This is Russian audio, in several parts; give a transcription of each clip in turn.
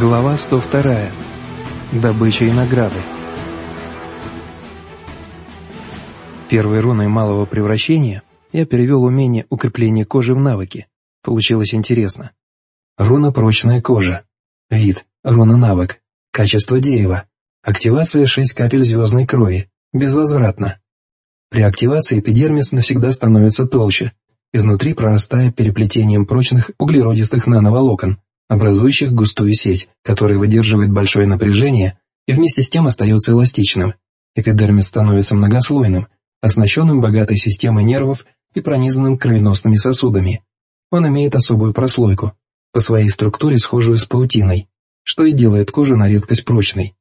Глава 102. Добыча и награды. Первой руной малого превращения я перевел умение укрепления кожи в навыки. Получилось интересно. Руна прочная кожа. Вид. Руна навык. Качество дерева. Активация 6 капель звездной крови. Безвозвратно. При активации эпидермис навсегда становится толще, изнутри прорастая переплетением прочных углеродистых нановолокон, образующих густую сеть, которая выдерживает большое напряжение и вместе с тем остается эластичным. Эпидермис становится многослойным, оснащенным богатой системой нервов и пронизанным кровеносными сосудами. Он имеет особую прослойку, по своей структуре схожую с паутиной, что и делает кожу на редкость прочной.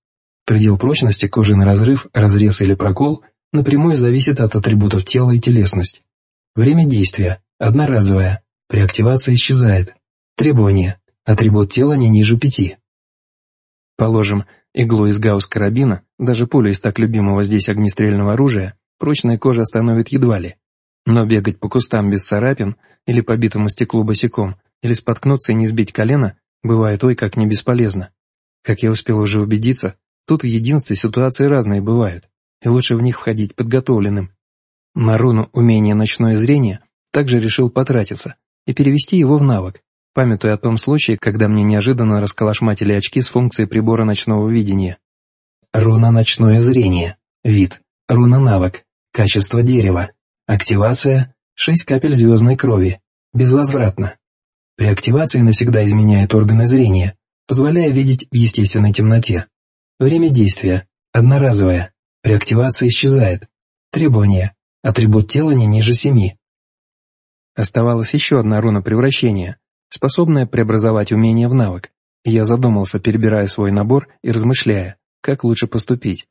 Предел прочности кожи на разрыв, разрез или прокол напрямую зависит от атрибутов тела и телесность. Время действия – одноразовое, при активации исчезает. Требования Атрибут тела не ниже пяти. Положим, иглу из гаусс-карабина, даже пулю из так любимого здесь огнестрельного оружия, прочная кожа остановит едва ли. Но бегать по кустам без царапин или по битому стеклу босиком, или споткнуться и не сбить колено, бывает ой как не бесполезно. Как я успел уже убедиться, тут в единстве ситуации разные бывают, и лучше в них входить подготовленным. На руну умение ночное зрение также решил потратиться и перевести его в навык, памятуя о том случае, когда мне неожиданно расколошматили очки с функцией прибора ночного видения. Руна «Ночное зрение». Вид. Руна «Навык». Качество дерева. Активация. 6 капель звездной крови. Безвозвратно. При активации навсегда изменяет органы зрения, позволяя видеть в естественной темноте. Время действия. Одноразовое. При активации исчезает. Требования. Атрибут тела не ниже 7. Оставалась еще одна руна превращения, способная преобразовать умение в навык. Я задумался, перебирая свой набор и размышляя, как лучше поступить.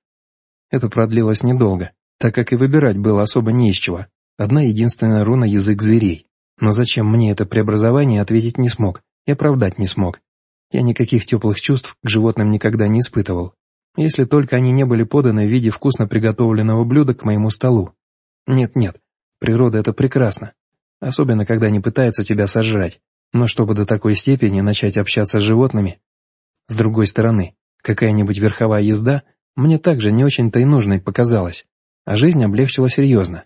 Это продлилось недолго, так как и выбирать было особо не из чего. Одна единственная руна «Язык зверей». Но зачем мне это преобразование, ответить не смог и оправдать не смог. Я никаких теплых чувств к животным никогда не испытывал, если только они не были поданы в виде вкусно приготовленного блюда к моему столу. Нет-нет, природа это прекрасно, особенно когда не пытается тебя сожрать, но чтобы до такой степени начать общаться с животными... С другой стороны, какая-нибудь верховая езда мне также не очень-то и нужной показалась, а жизнь облегчила серьезно.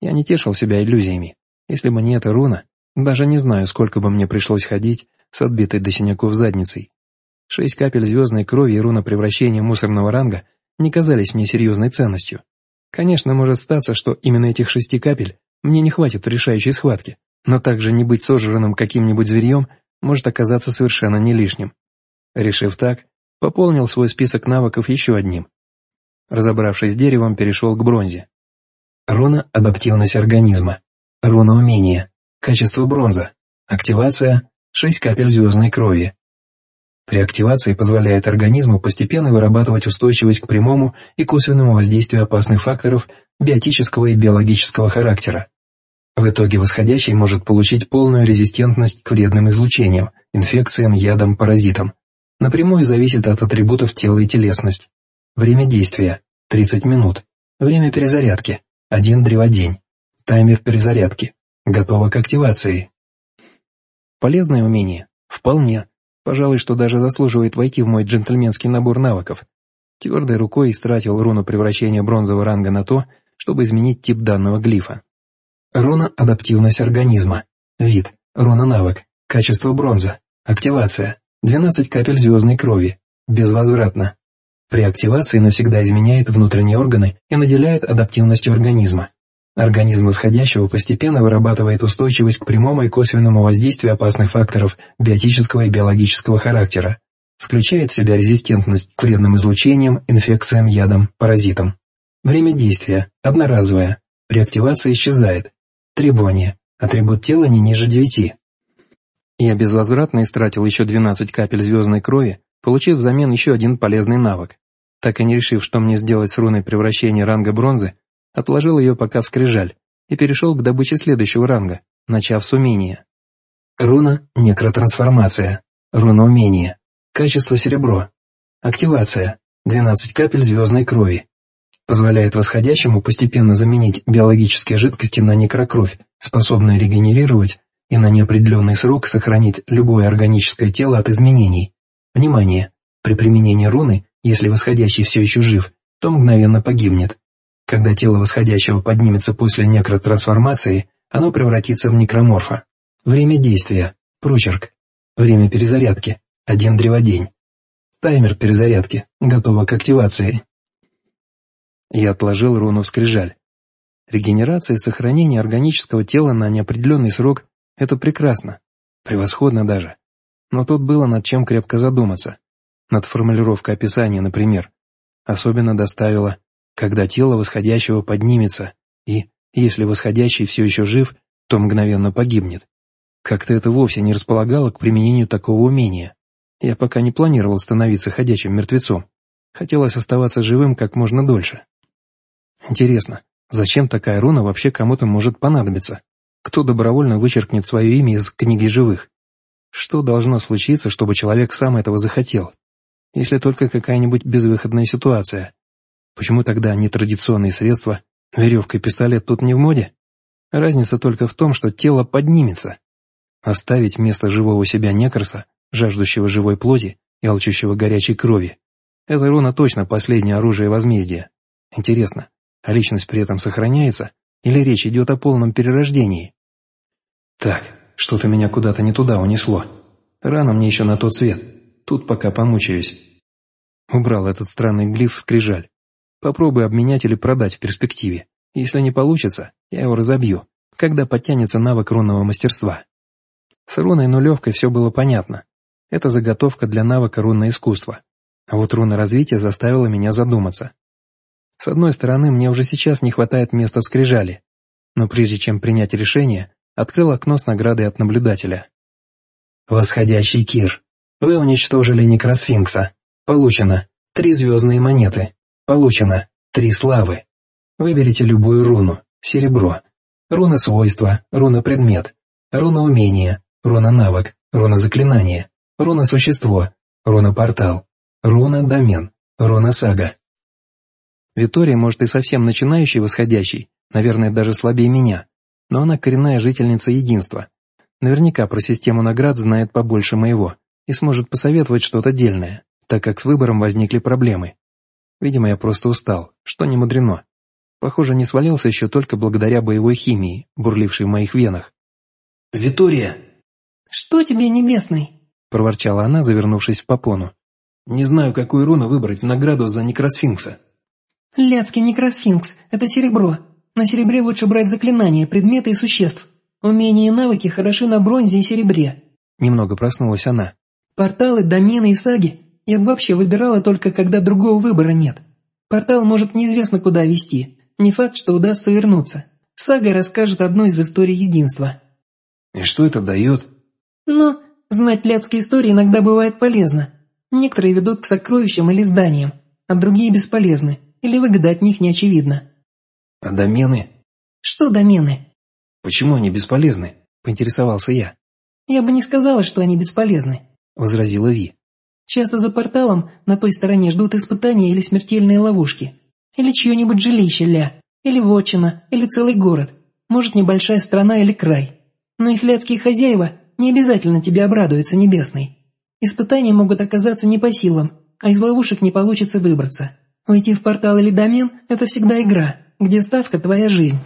Я не тешил себя иллюзиями. Если бы не эта руна, даже не знаю, сколько бы мне пришлось ходить с отбитой до синяков задницей. Шесть капель звездной крови и руна превращения мусорного ранга не казались мне серьезной ценностью. Конечно, может статься, что именно этих шести капель мне не хватит в решающей схватке, но также не быть сожранным каким-нибудь зверьем может оказаться совершенно не лишним. Решив так, пополнил свой список навыков еще одним. Разобравшись с деревом, перешел к бронзе. Руна – адаптивность организма. Руна – умение. Качество бронза. Активация – 6 капель звездной крови. При активации позволяет организму постепенно вырабатывать устойчивость к прямому и косвенному воздействию опасных факторов биотического и биологического характера. В итоге восходящий может получить полную резистентность к вредным излучениям, инфекциям, ядам, паразитам. Напрямую зависит от атрибутов тела и телесность. Время действия – 30 минут. Время перезарядки – 1 древодень. Таймер перезарядки. Готово к активации. Полезное умение? Вполне. Пожалуй, что даже заслуживает войти в мой джентльменский набор навыков. Твердой рукой истратил руну превращения бронзового ранга на то, чтобы изменить тип данного глифа. Руна – адаптивность организма. Вид – руна-навык. Качество бронза. Активация. 12 капель звездной крови. Безвозвратно. При активации навсегда изменяет внутренние органы и наделяет адаптивностью организма. Организм восходящего постепенно вырабатывает устойчивость к прямому и косвенному воздействию опасных факторов биотического и биологического характера, включает в себя резистентность к вредным излучениям, инфекциям, ядам, паразитам. Время действия – одноразовое, при активации исчезает, Требование. Атрибут тела не ниже девяти. Я безвозвратно истратил еще 12 капель звездной крови, получив взамен еще один полезный навык. Так и не решив, что мне сделать с руной превращения ранга бронзы, отложил ее пока в скрижаль и перешел к добыче следующего ранга, начав с умения. Руна – некротрансформация. Руна умения. Качество серебро. Активация. 12 капель звездной крови позволяет восходящему постепенно заменить биологические жидкости на некрокровь, способную регенерировать и на неопределенный срок сохранить любое органическое тело от изменений. Внимание! При применении руны, если восходящий все еще жив, то мгновенно погибнет. Когда тело восходящего поднимется после некротрансформации, оно превратится в некроморфа. Время действия. Прочерк. Время перезарядки. Один древодень. Таймер перезарядки. Готово к активации. Я отложил руну в скрижаль. Регенерация и сохранение органического тела на неопределенный срок – это прекрасно. Превосходно даже. Но тут было над чем крепко задуматься. Над формулировкой описания, например. Особенно доставило, когда тело восходящего поднимется, и, если восходящий все еще жив, то мгновенно погибнет. Как-то это вовсе не располагало к применению такого умения. Я пока не планировал становиться ходячим мертвецом. Хотелось оставаться живым как можно дольше. Интересно, зачем такая руна вообще кому-то может понадобиться? Кто добровольно вычеркнет свое имя из книги живых? Что должно случиться, чтобы человек сам этого захотел? Если только какая-нибудь безвыходная ситуация. Почему тогда нетрадиционные средства, веревка и пистолет тут не в моде? Разница только в том, что тело поднимется, Оставить вместо живого себя некроса, жаждущего живой плоти и алчущего горячей крови. Это руна точно последнее оружие возмездия. Интересно, а личность при этом сохраняется, или речь идет о полном перерождении? Так, что-то меня куда-то не туда унесло. Рано мне еще на тот свет. Тут пока помучаюсь. Убрал этот странный глиф в скрижаль. Попробую обменять или продать в перспективе. Если не получится, я его разобью, когда подтянется навык рунного мастерства. С руной нулевкой все было понятно. Это заготовка для навыка рунное искусство. А вот руна развития заставила меня задуматься. С одной стороны, мне уже сейчас не хватает места в скрижали, но прежде чем принять решение, открыл окно с наградой от наблюдателя. Восходящий Кир. Вы уничтожили некросфинкса. Получено. Три звездные монеты. Получено. Три славы. Выберите любую руну. Серебро. Руна свойства, руна предмет, руна умения, руна-навык, руна-заклинание, руна-существо, руна-портал, руна-домен, руна-сага. Витория, может, и совсем начинающий восходящий, наверное, даже слабее меня, но она коренная жительница единства. Наверняка про систему наград знает побольше моего и сможет посоветовать что-то дельное, так как с выбором возникли проблемы. Видимо, я просто устал, что не мудрено. Похоже, не свалился еще только благодаря боевой химии, бурлившей в моих венах. «Витория!» «Что тебе, небесный?» — проворчала она, завернувшись в попону. «Не знаю, какую руну выбрать в награду за некросфинкса». «Ляцкий некросфинкс — это серебро. На серебре лучше брать заклинания, предметы и существ. Умения и навыки хороши на бронзе и серебре». Немного проснулась она. «Порталы, домены и саги я вообще выбирала только, когда другого выбора нет. Портал может неизвестно куда вести. Не факт, что удастся вернуться. Сага расскажет одну из историй единства». «И что это дает?» Но знать ляцкие истории иногда бывает полезно. Некоторые ведут к сокровищам или зданиям, а другие бесполезны, или выгода от них не очевидна. А домены? Что домены? Почему они бесполезны? Поинтересовался я. Я бы не сказала, что они бесполезны, возразила Ви. Часто за порталом на той стороне ждут испытания или смертельные ловушки. Или чье-нибудь жилище ля, или вотчина, или целый город, может небольшая страна или край. Но их ляцкие хозяева не обязательно тебе обрадуется Небесный. Испытания могут оказаться не по силам, а из ловушек не получится выбраться. Уйти в портал или домен – это всегда игра, где ставка – твоя жизнь.